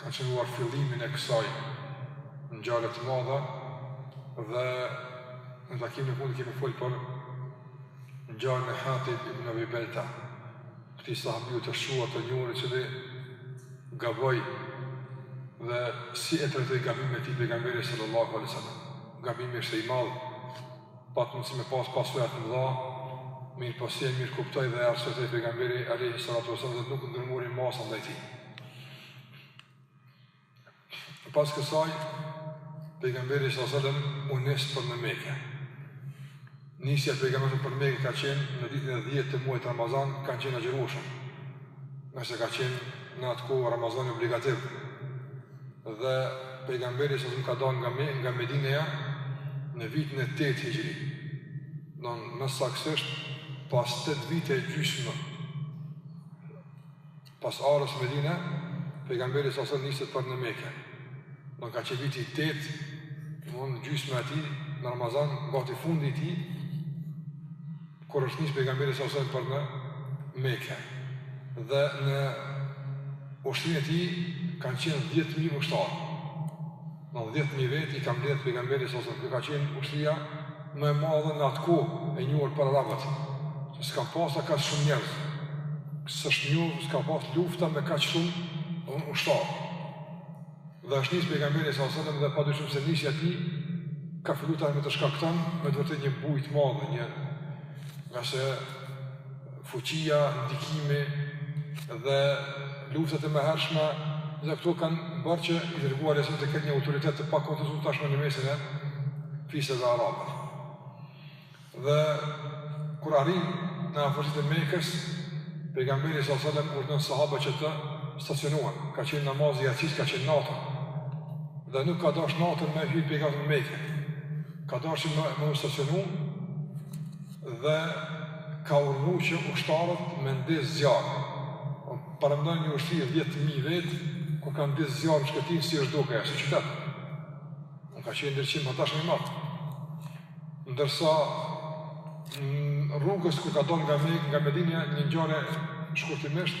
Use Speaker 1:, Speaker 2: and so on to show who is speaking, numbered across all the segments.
Speaker 1: ka shënuar fillimin e kësaj ngjarje të madhe dhe në takimin e fundit kemi fol për ngjarjen e Hatib ibn Ebi Belta këtij sahabiu të shquar të njohur që gaboi dhe si e trajtoi gabimin e tij pejgamberi sallallahu alai sallam gabimi ishte i madh pat mundësi me pas pasoja të mëdha mirëpo si e mirëkuptoi dhe e arsyetoi pejgamberi alejhi salatu ue selam dhe nuk ndërmori masa ndaj tij Pas kësaj, pejgamberi sa sallam u nis për në Mekë. Nisja e pejgamberit për Mekë ka qenë në ditën e 10 të muajit Ramazan, kanë qenë agjërueshëm. Nëse ka qenë në atë kohë Ramazani obligativ. Dhe pejgamberi sa sallam ka dalë nga Mekë, nga Medineja në vitin e 8 Hijri. Domethënë saksisht pas 8 vite e gjysmë Pas ardhjes në Medine, pejgamberi sa sallam niset për në meke. Domethënë ka qenë viti 8, në gjysmën e tij, në Ramazan, gati fundi i tij, kur është nisë pejgamberi sa sallam për në meke. Dhe në ushtrinë e tij, kanë qenë 10.000 ushtarë. Dhjetë mijë vetë i ka mbledhë pejgamberi sa sallam, ka qenë ushtria më e madhe në atë kohë e njohur për arabët, që s'ka pasë kaq shumë njerëz, s'është njohur, s'ka pasë lufta me kaq shumë ushtarë. Dhe është nisë pejgamberi sa sallam, dhe pa dyshim se nisja e tij, ka fillu tashmë të shkakton, me të vërtetë një bujë të madhe, një, ngase fuqia, ndikimi dhe luftërat e mëhershme, dhe këto kanë bërë që i dërguari s.a.s. të ketë një autoritet të pakontestuar tashmë në mesin e fiseve arabe. Dhe kur arrin në afërsi të mekës, pejgamberi s.a.s. urdhëron sahabët që të stacionohen, ka qenë namazi i jacisë, ka qenë natën, dhe nuk ka dash natën me hy pejgamberi në mekë, ka dash që me, me u stacionu, dhe ka urdhnu që ushtarët me ndezë zjarr. Paramendo një ushtri 10000 vet, kur kanë ndezë zjarr në shkretëtirë si është dukë, si qytet. Nuk ka qenë ndriçim atëherë i madh. Ndërsa rrugës kur ka dalë nga me, nga Medineja një ngjarje shkurtimisht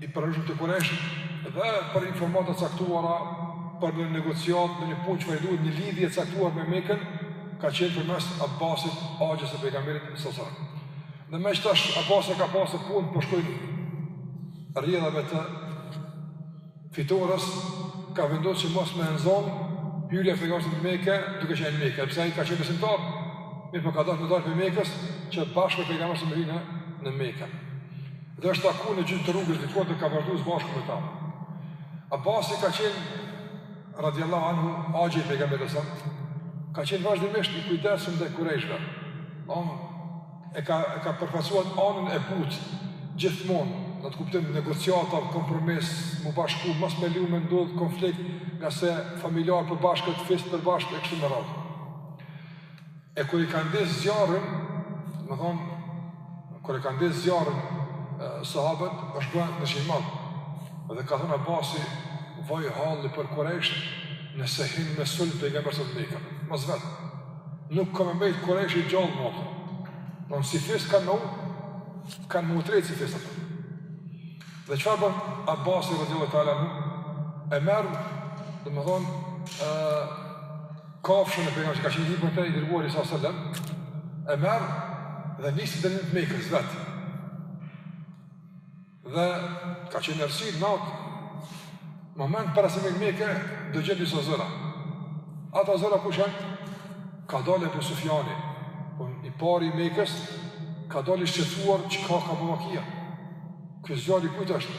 Speaker 1: i pranishëm të Kurejshët dhe për informata të caktuara për një negociat dhe një punë që u dashtë një lidhje e caktuar me Mekën, ka qenë përmes Abbasit, axhës së pejgamberit sallallahu alajhi wasallam. Dhe meqë tash Abbasi ka pa se punët po shkojnë rrjedhave të fitores, ka vendos që mos me e nxon hyrja e pejgamberit në Mekë, duke qenë në Mekë, pse ai ka qenë besimtar. Mirëpo ka dashtë me dalë prej Mekës që bashkë me pejgamberin me hy në Mekë. Dhe është taku në gjysë të rrugës dikund dhe ka vazhdu së bashku me ta. Abasi ka qenë, radiallahu anhu, axhë i pejgamberit sa, ka qenë vazhdimisht i kujdesshëm ndaj kurejshve. On, e ka, e ka përfaqsu at anën e butë, gjithmonë, në atë kuptim negociata, kompromis, me u bashku, mos me leju me ndodh konflikt, ngase familjarë të përbashkët, fis të përbashkët, e kështu me radhë. E kur i ka ndezë zjarrin, domethonë, kur i ka ndezë zjarrin sahabët, është bëhen në qenë madhë. Dhe ka thonë Abasi, vaj halli për kurejshët, nëse hin me sulm pejgamberi sa në Mekë. Mos vet, nuk ka me mbet kurejsh i gjallë më aty. Domethonë si fis kanë me u, kanë me u tret si fis ata. Dhe çfarë bën Abasi, radiallahu teala anhu, e merr, domethonë, Kafshën e pejgamberit që ka qenë e përdorte i dërguari salallahu alejhi ve selem e merr dhe niset drejt Mekës vet. Dhe ka qenë errësirë në atë moment para se me hi n'Mekë dëgjon disa zëra. Ata zëra kush janë? Ka dalë Ebu Sufjani, po i pari i Mekës, ka dalë i shqetësuar çka ka bo vaki. Ky zjarr i kujt është?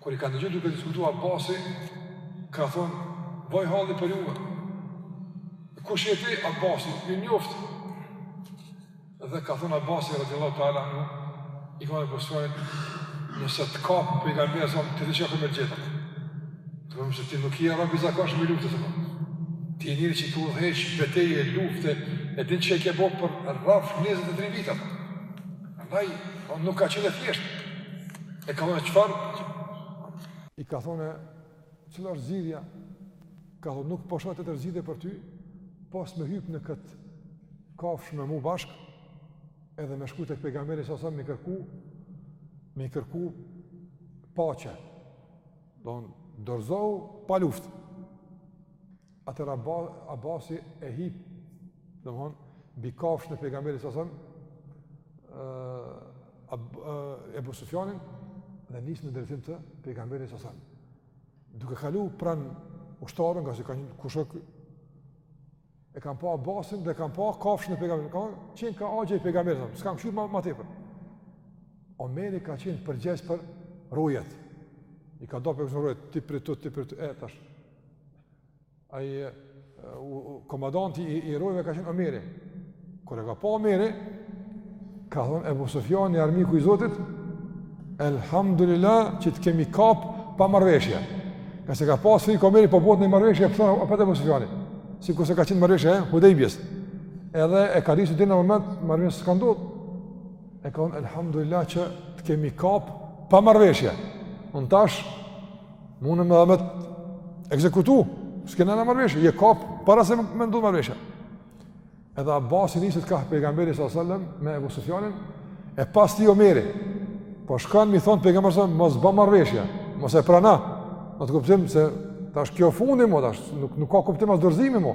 Speaker 1: Kur i ka dëgju duke diskutu Abasi, ka thonë, vaj halli për juve. Kush je ti, Abasi, u njoft. Dhe ka thonë Abasi, radiallahu teala anhu, i ka në përsuarit, nëse të kap pejgamberi, zonë, çka ka me të gjet. Domethonë se ti nuk je rob i zakonshëm i luftës domethonë. Ti je njeri që ke udhëheq, beteje, lufte, e din çka ke bo për rrafsh 23 vite. Ndaj, po nuk ka qenë e thjeshtë. E ka thonë çfarë? I ka thonë cila është zgjidhja? Ka thonë nuk po shoh tjetër zgjidhje për ty, pos me hyp në kët kafsh me mu bashk, edhe me shku tek pejgamberi sa sa me kërku, me i kërku paqe. Domethonë dorëzohu pa luftë. Atëherë Abasi e hip, domethonë, mbi kafshën e pejgamberit salallahu alejhi ve selem, Ebu Sufjanin dhe niset në drejtim të pejgamberit salallahu alejhi ve selem. Duke kalu pranë ushtarëve, ngase kanë kush e kanë pa Abasin dhe kanë pa kafshën e pejgamberit. Ka qenë ka axhë i pejgamberit, s'kanë kqyr ma ma tepër. Omeri ka qenë përgjegjës për rojet. I ka dhënë për rojet ti këtu ti këtu e tash. Ai komandanti i, i rojve ka qenë Omeri. Kur e ka pa Omeri, ka thonë Ebu Sufjani, armiku i Zotit, Elhamdulillah që të kemi kap pa marrveshje. Ngase ka pas frikë Omeri, po bon marrveshje, për thonë, apet Ebu Sufjani. Sikurse ka qenë marrveshja e Hudejbijes. Edhe e ka ditë se n'at moment marrveshje s'ka ndodhë. E ka thonë, Elhamdulillah që të kemi kap pa marrveshje. Un tash, Muj me t'ekzekutu, s'ke naj marrveshje, je kap, para se me ndodh marrveshja. Edhe Abasi niset ka pejgamberi s.a.s. me Ebu Sufjanin, e pas tij Omeri, po shkan me i thonë pejgamberit s.a.s. mos ba marrveshje, mos e prano, në at kuptim se tash kjo fundi mo, tash, nuk, nuk ka kuptim as dorëzimi mo.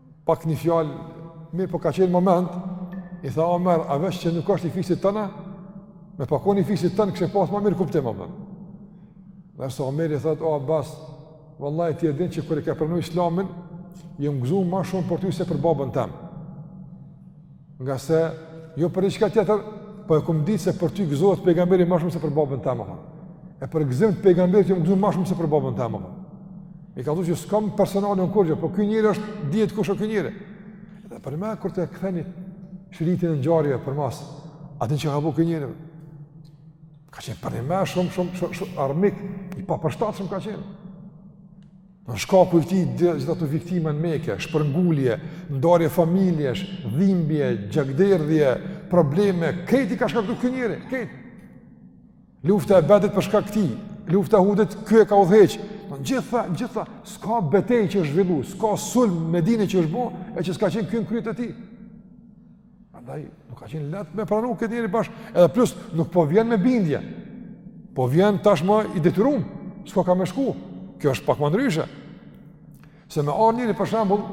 Speaker 1: Pak një fjalë, mirëpo ka qenë moment, i tha Omer, a veç që nuk është i fisit tënd a? Me pas kon i fisit tënd, kishe pas ma mirë kuptim, Omer. Nërsa Omer i thotë, o Abbas, vallahi ti e din që kur e ke pranu islamin, jam gëzu ma shumë për ty se për babën tem. Ngase, jo për diçka tjetër, po e kom ditë se për ty gëzohet pejgamberi më shumë se për babën tem. E për gëzim të pejgamberit jam gëzu më shumë se për babën tem. I ka thënë se s'kam personale kurgjo, po ky njeri është dihet kush është ky njeri. Dhe prej më kur të ktheni shiritin e ngjarjeve përmas, atë që ka bo ky njeri. Ka qenë për më shumë shumë shumë armik i papërshtatshëm ka qenë. Nga shkaku i tij gjithë ato viktima në Mekë, shpërngulje, ndarje familjesh, dhimbje, gjakderdhje, probleme, krejt i ka shkaktu ky njeri, krejt. Lufta e Bedrit për shkak t'tij, lufta e Uhudit ky e ka udhëheq. Të gjitha, gjitha, s'ka betejë që është zhvilluar, s'ka sulm n'Medinë që është bë, e që s'ka qenë ky n'krye të tij. Andaj, nuk ka qenë lehtë me pranu këtë njeri bash, edhe plus nuk po vjen me bindje, po vjen tashmë i detyrum, s'ka ka me shku, kjo është pak më ndryshe. Se me ardhë njeri për shambull,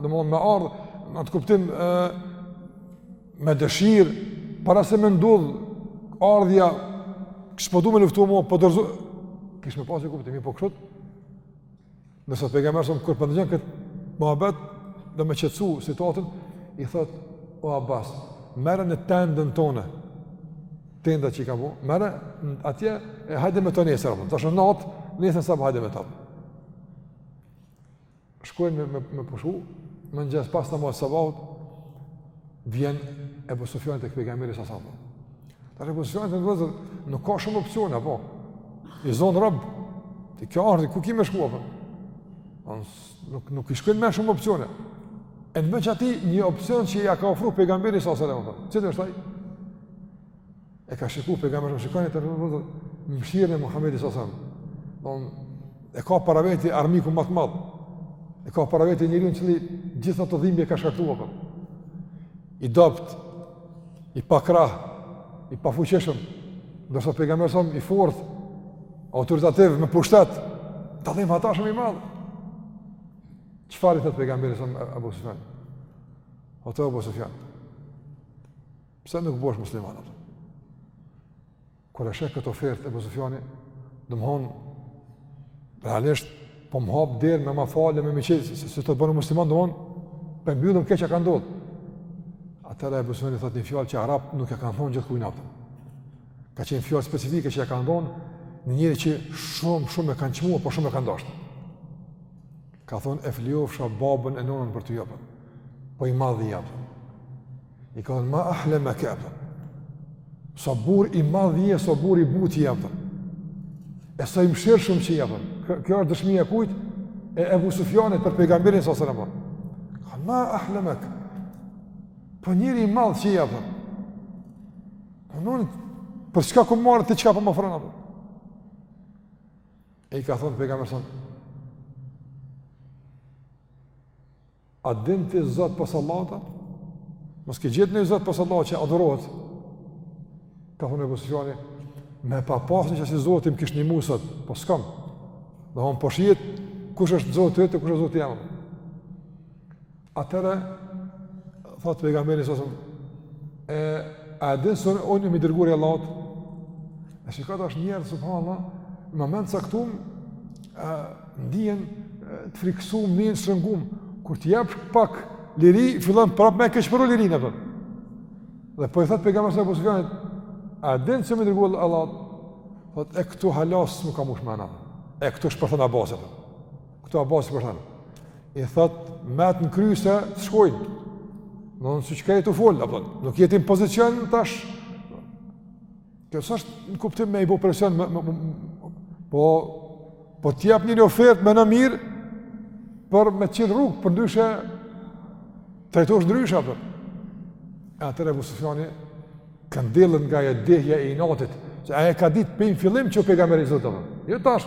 Speaker 1: domethon me ardhë, në at kuptim, e, me dëshirë, para se me ndodhë, ardhja, s'po du me luftu më, po dorzohna, kish me pas kuptim, po kështu, Ndërsa pejgamberi s.a.s. kur po ndëgjon kët muhabet, do me qetësu situatën, i thot o Abbas, merre në tendën tone. Tenda që i ke bo, merre atje e hajde me to nesër. Tash natë, nesër sabah hajde me to. Shkojnë me me, me pushu, mëngjes pas namazit t'sabahut vjen Ebu Sufjani tek pejgamberi s.a.s. Tash Ebu Sufjani vëllezër, nuk ka shumë opcione, apo? I zonë rob, te ky ardh, ku ki me shku, apo? Nuk, nuk i shkojnë me shumë opcione. E ka veç aty një opcion që ja ka ofru pejgamberi s.a.s. Cili është ai? E ka shiku pejgamberi s.a.s. Shikoni vëllezër, mëshirën e Muhammedit s.a.s. E ka para veti armikun ma të madh. E ka para veti njeriun i cili gjithë ato dhimbje ka shkaktu, apo? I dobët, i pakrah, i pafuqishëm, ndërsa pejgamberi s.a.s. i fortë, autoritativ me pushtet, ta themi ashtu shumë i madh. Çfarë i thotë pejgamberi s.a.s. Abu Sufjanit? O ti Abu Sufjan, pse nuk bohesh musliman, apo? Kur e sheh këtë ofertë Ebu Sufjani, domethonë realisht po më hap derë me ma falë me miqësi, se si, si të bëhem musliman, domethonë për me mbyllë çka ka ndodhë. Atëherë Ebu Sufjani thotë një fjalë që arabët nuk e kanë thonë gjithkujt, apo. Ka qenë fjalë specifike që e kanë thonë një njeriu që shumë, shumë e kanë çmu, po shumë e kanë dashtë. Ka thonë e flijofsha babën e nonën për ty, apo, po i madh je, apo. I ka thonë, ma ahle me ke, pëtën. Sa bur i madhi e sa bur i buti e, pëtën. E sa i mshirë shumë që i, pëtën. Kjo është dëshmi e kujtë, e Ebu Sufjanit për pejgamberin sa sërë, pëtën. Ka ma ahle me ke. Për po njëri i madhë që i, pëtën. Për po nënë, për çka ku marë të qka për po më frëna, pëtën. E i ka thonë pejgamberin sa A din ti Zot pas Allahut? Mos ke gjetë një Zot pas Allahut që adhurohet. Ka thonë Abu Sufjani, me pa pas naj asi zoti m'kish ndihmu sot, po s'kam. Domethonë po shihet, kush është Zoti yt e kush është Zoti jem. Atëherë, thotë pejgamberi s.a.s., e, a e din se unë jam i dërguari i Allahut, E shikoni tash njerëz subhanallahu, në moment caktum ndihen të frikësum, ndihen të ngushtum, kur të jap pak liri, fillon prapë me keqpërdor lirinë apo. Dhe po i thot pejgamberi s.a.s. Ebu Sufjanit, a din se më dërgoi Allah? Thot e këtu hala s' m'u ka mush menja. E këtu shpërthon Abasi. Këtu Abasi shpërthon. I thot me atë në krye të shkojnë. Domethonë çka je tu folë, nuk je ti në pozicion tash Kjo s'është në kuptim me i bo presion, me, me, me, po, po t'jep një një ofertë ma të mirë, por me qëtë rrugë, përndryshe, trajtohesh ndryshe, apo. E atëherë Ebu Sufjani këndellet nga e dehja e inatit, se ai e ka ditë prej në fillim që u pejgamber i Zotit, apo. Jo tash,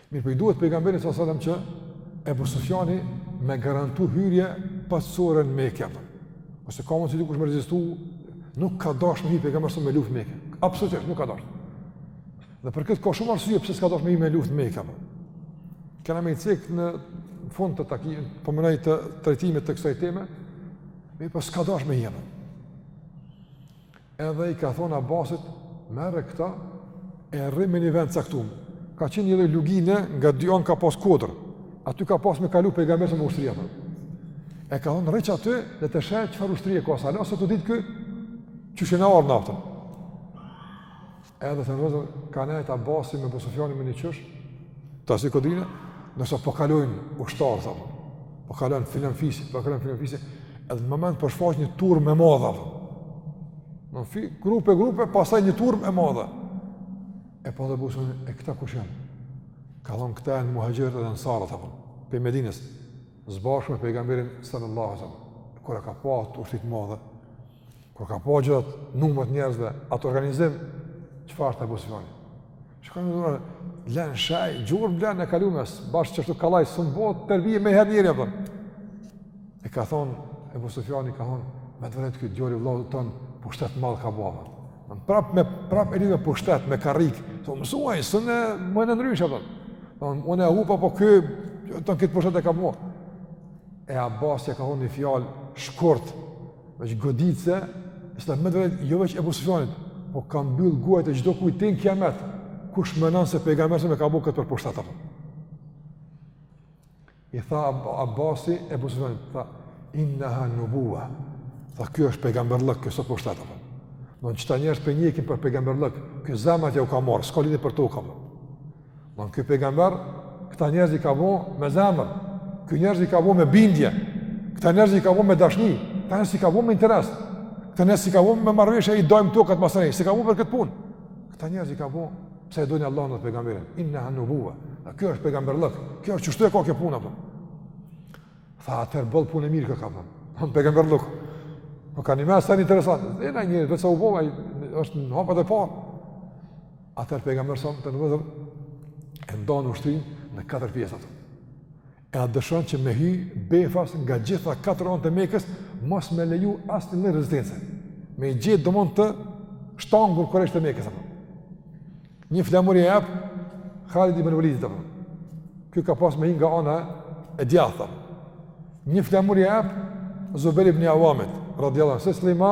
Speaker 1: Mirëpo i duhet pejgamberit sa sallam që Ebu Sufjani me garantu hyrje paqësore në Meke. Pse ka mundë që dikush me rezistu, nuk ka dash me hi pejgamberi sa me luft n'Meke. Absolutisht, nuk ka dash. Dhe për këtë ka shumë arsye pse s'ka dash me hi me luft n'Meke. Kena me i cek në fund të takimit, po menoj të trajtimit të kësaj teme, mirëpo s'ka dash me hi. Edhe i ka thonë Abasit, merre këta e rri me një vend caktum. Ka qenë një lugine nga dy anë ka pas kodër. Aty ka pas me kalu pejgamberi me ushtri, apo. E ka thonë rri qaty le të she çfarë ushtrie ka sa nëse të ditë ky çu shënon naftën. Edhe se nëzër ka nejt Abasi me Ebu Sufjanin me një qosh të asaj kodrine, ndërsa po kalojnë ushtarë, thotë, po kalon filan fisi, po kalon filan fisi, edhe në moment po shfaqet një turmë e madhe, në fi, grupe, grupe, pastaj një turmë e madhe. E po thotë Ebu Sufjani, e këta kush janë? Ka thonë këta janë muhaxhirët edhe ensarët, thotë, pej Medines, s'bashku me pejgamberin sallallahu sallam, kur e ka pa atë ushtri t'madhe, Kur ka pa gjithë atë numër t'njerëzve, atë organizim, çfarë tha Ebu Sufjani? Që ka në dhërë, lenë shaj, gjurë blenë e kalumës, bashkë që është të kalaj, së më botë, përbije me herë njerë, apo. E ka thonë, Ebu Sufjani, ka thonë, me të vërtetë ky djali vllaut tonë, pushtet t'madh ka bo. Në prapë me, prapë e një me pushtet, me karrikë, të mësuaj, s'menon ndryshe, apo. Në unë e hupa, po kë, të në këtë pushtet e ka bo. E Abbasi ka thonë një fjalë shkurt, Veç goditëse, se me të vërtet, jo veç Ebu Sufjanit, po ka mbyll gojët e çdokujt deri në kiamet, kush menon se pejgamberi e ka bo këtë për pushtet, apo. I tha Abasi Ebu Sufjanit, tha, innaha nubuwa, tha, kjo është pejgamberllëk, kjo s'o pushtet, apo. Në në qëta njerëz po e njekin për pejgamberllëk, ky zemrat ja u ka marrë, s'ka lidhje për tokë, apo. Don ky pejgamber, këta njerëz i ka bo me zemër. Ky njerëz i ka bo me bindje. Këta njerëz i ka bo me dashni. Këta njerëz s'i ka bo me interes. Këta njerëz s'i ka bo me marrëveshje i dajmë tokat s'i ka bo për këtë punë. Këta njerëz i ka bo pse e dojnë Allahun dhe pejgamberin. Innaha nubuwa. A kjo është pejgamberllëk. Kjo është qështu e ka kjo punë apo. Tha atëherë boll punë e mirë koka pra. Han pejgamberllëk. Po kanë më sa interesant. Dhe na një vetë sa u vova është në hapat e parë. Atëherë pejgamberi sa të ndodhur e ndan ushtrin në katër pjesë apo. E ai dëshon që me hy befas nga gjitha katër anët e Mekës, mos me leju asnjë lloj rezistence. Me i gjet domon të shtangur kurejshët e Mekës apo. Një flamur ia jep Khalid ibn Walid apo. Ky ka pas me hy nga ana e djathtë. Një flamur ia jep Zubair ibn Awamit, radhiyallahu anhu, se Sulejma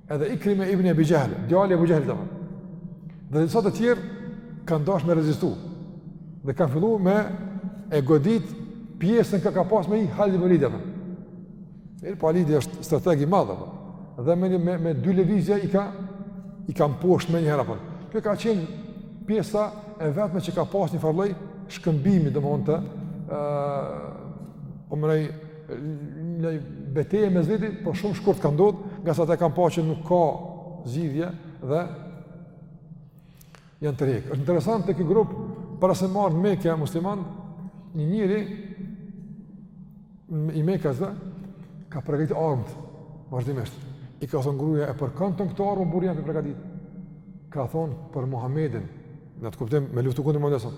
Speaker 1: Edhe Ikrime ibn Abi Jahl, djali i Abu Jahlit apo. Dhe disa të tjerë kanë dashur me rezistu. Dhe kanë fillu me e godit pjesën që ka pas me vete Khalid ibn Walid apo. Mirëpo Khalidi është strateg i madh apo. Dhe me me, me dy lëvizje i ka i ka mposht menjëherë apo. Kjo ka qenë pjesa e vetme që ka pas një farloj shkëmbimi domthonte ë uh, po mendoj beteje mes veti, por shumë shkurt ka ndodh, ngase ata kanë pa që nuk ka zgjidhje dhe janë tërhjek. Është interesant te ky grup, para se me marrë Mekën muslimanët, një njeri i Mekës, ka pregadit armët, vazhdimisht. I ka thonë gruja, e për kënd ti këto armë, burrë je tu i pregadit. Ka thonë për Muhammedin, në atë kuptim me luftë kundër Muhammedin,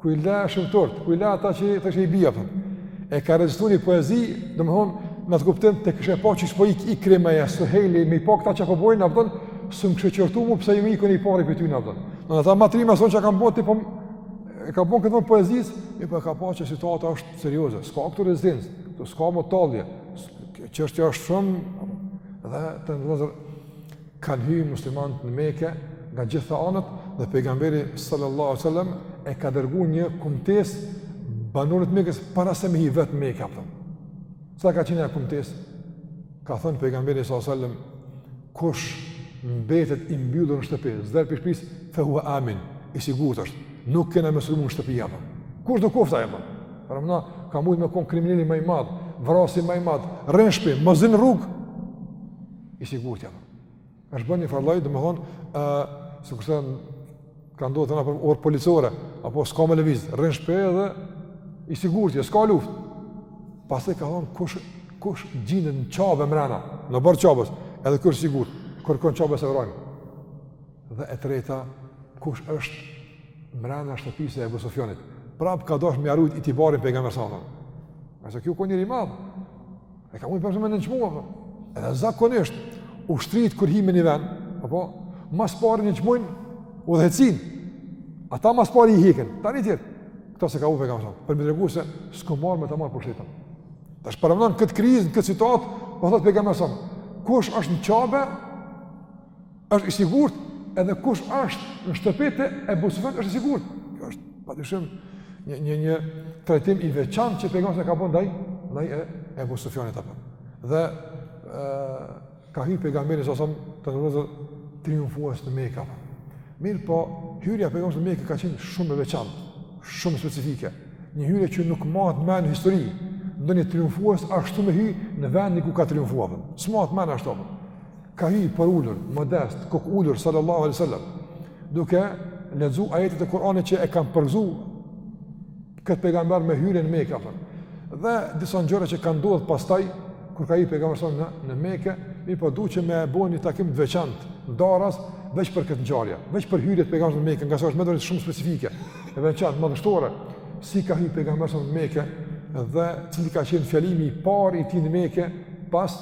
Speaker 1: ku je shumë i fort, ku i la ata që të shej bia thon. E ka recitu një poezi, domthon në atë kuptim ta kishe pa çish po ik Ikrimeja Suhejli me pa këta çka po bojnë na thon, s'më kishe qortu mu pse me ikë i pari këtu na thon. Do ata më trima son çka kanë bëti po e ka bën këtë poezis, e po ka pa që situata është serioze, s'ka këtu rezistencë, do s'ka ma tallje. Çështja është shumë dhe të ndozë Kanë hyrë muslimanët në Mekë nga gjitha anët dhe pejgamberi sallallahu alaihi wasallam e ka dërguar një kumtes banorëve Mekës para se me hi vetë n'Mekë apo. Çka ka qenë kumtesa? Ka thënë pejgamberi sallallahu alaihi wasallam kush mbetet i mbyllur në shtëpi, s'del prej shpisë, fe hua amin, i sigurt është, nuk kena me sulmu në shtëpi apo. Kushdo koftë apo? Paramendo, ka mujtë me konë krimineli ma i madh, vrasësi ma i madh, rri n'shpi, mos dil n'rrugë, i sigurt je. Është bon një farlloj, domethënë, ë, uh, sikurse në kadonjë orë policore, apo s'ka me lëviz, rri n'shpi dhe i sigurt je, s'ka luftë. Pastaj ka thon kush kush gjindet në Qabe mrena, në oborr t'Qabes, edhe ky sht sigurt, kërkon n'Qabe s'e vrajmë. Dhe e treta, kush është mrena shtëpisë së Abu Sufjanit. Prap ka dashur me ia rujt itibarin pejgamberi sallallahu alajhi wasallam. Se ky u kon njeri i madh, E ka mujt për me nënçmu, apo. Edhe zakonisht, ushtritë kur hin me një ven, apo, mas pari në nënçmojnë udhëheqësinë. Ata mas pari i hekin, tani tjerët. Këta s'e ka bo pejgamberi. Për me tregu se, s'po mahem me ta marrë pushtetin. Tash paramendo n'këtë krizë, n'këtë situatë, po thotë pejgamberi. Kush është në Qabe, Është i sigurt edhe kush është në shtëpi të Ebu Sufjan është i sigurt. Kjo është padyshim një një një trajtim i veçantë që pejgamberi ka bën ndaj ndaj Ebu Sufjanit apo. Dhe ë ka hyrë pejgamberi salallahu si triumfues në Mekë. Mirëpo, hyrja e pejgamberit në Mekë ka qenë shumë e veçantë, shumë specifike. Një hyrje që nuk mahet men në histori. Ndonjë triumfues ashtu me hy në vendin ku ka triumfuar. S'mahet men ashtu. Ka hyrë përulur, modest, kokulur, sallallahu alai sallam, duke lexu ajetet e Kur'anit që e kanë përgëzu këtë pejgamber me hyrjen në Mekë apo. Dhe disa ngjarje që kanë ndodhur pastaj kur ka hyrë pejgamberi sonë në në Mekë, mirëpo du që me e bo ni një takim të veçantë, ndaras veç për këtë ngjarje, veç për hyrjen e pejgamberit në Mekë, ngase është metodë shumë specifike, e veçantë madhështore, si ka hyrë pejgamberi sonë në Mekë dhe cili ka qenë fjalimi i parë i tij në Mekë pas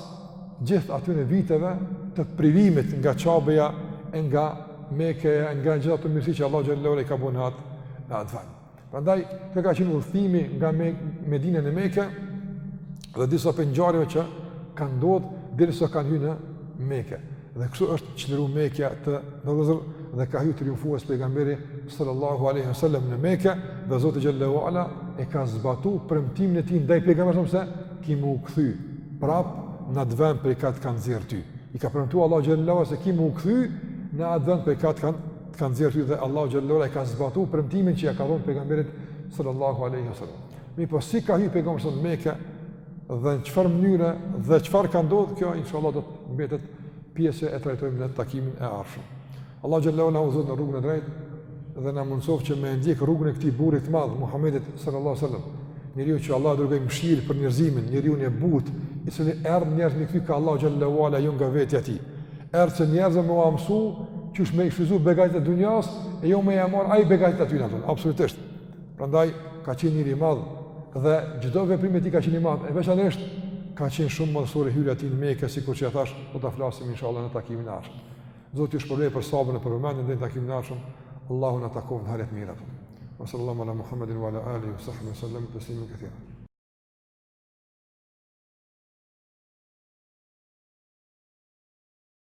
Speaker 1: gjithë atyne viteve të privimit nga qabeja e nga Mekeja nga gjithë ato mirësi që Allah xhelle ala i ka bo në atë, në atë vend. Prandaj, ky ka qenë udhëtimi nga me, Medine në Meke dhe disa pej ngjarjeve që kanë ndodhë derisa kanë hy në Meke. Dhe kështu është çliruar Mekja të dashur vëllezër dhe ka hyrë triumfues pejgamberi sallallahu alaihi wasallam në Mekë dhe Zoti xhallahu ala e ka zbatuar premtimin e tij ndaj pejgamberit se ki me u kthy prap në atë vend prej ka t' kanë nxjerr ty. I ka premtuar Allahu xhallahu ala se ki me u kthy në atë vend prej ka t' kanë kanë nxjerr ty dhe Allahu xhallahu ala e ka zbatuar premtimin që ia ka dhënë pejgamberit sallallahu alaihi wasallam. Mirëpo si ka hyrë pejgamberi në Mekë dhe në çfarë mënyre dhe çfarë ka ndodhur kjo inshallah do të mbetet pjesë që e trajtojmë në takimin e ardhshëm. Allahu xhallahu na udhëzoftë në rrugën e drejtë dhe na mundësoftë që me e ndjek rrugën e këtij burrit të madh Muhamedit sallallahu alaihi wasallam. Njeriu që Allahu e dërgoi mëshirë për njerëzimin, njeriu i butë, i cili erdhi njerëzit me i kthy ka Allahu xhallahu ala jo nga vetja e tij. Erdhi që njerëzve me ua mësu qysh me i shfrytëzu begatitë e dunjas e jo me ia marr ai begatitë atyne, jo. Absolutisht. Prandaj ka qenë njeri i madh dhe çdo veprim i tij ka qenë i madh, e veçanërisht ka qenë shumë madhështore hyrja e tij në Mekë, sikur që e thash, do ta flasim inshallah në takimin e ardhshëm. Zoti ju shpërbleftë për sabrin e për vëmendjen deri në takimin e ardhshëm. Allahu na takoftë në hajr e t'mira. Sallallahu ala Muhammedin wa ala alihi wa sahbihi sallam taslima katira.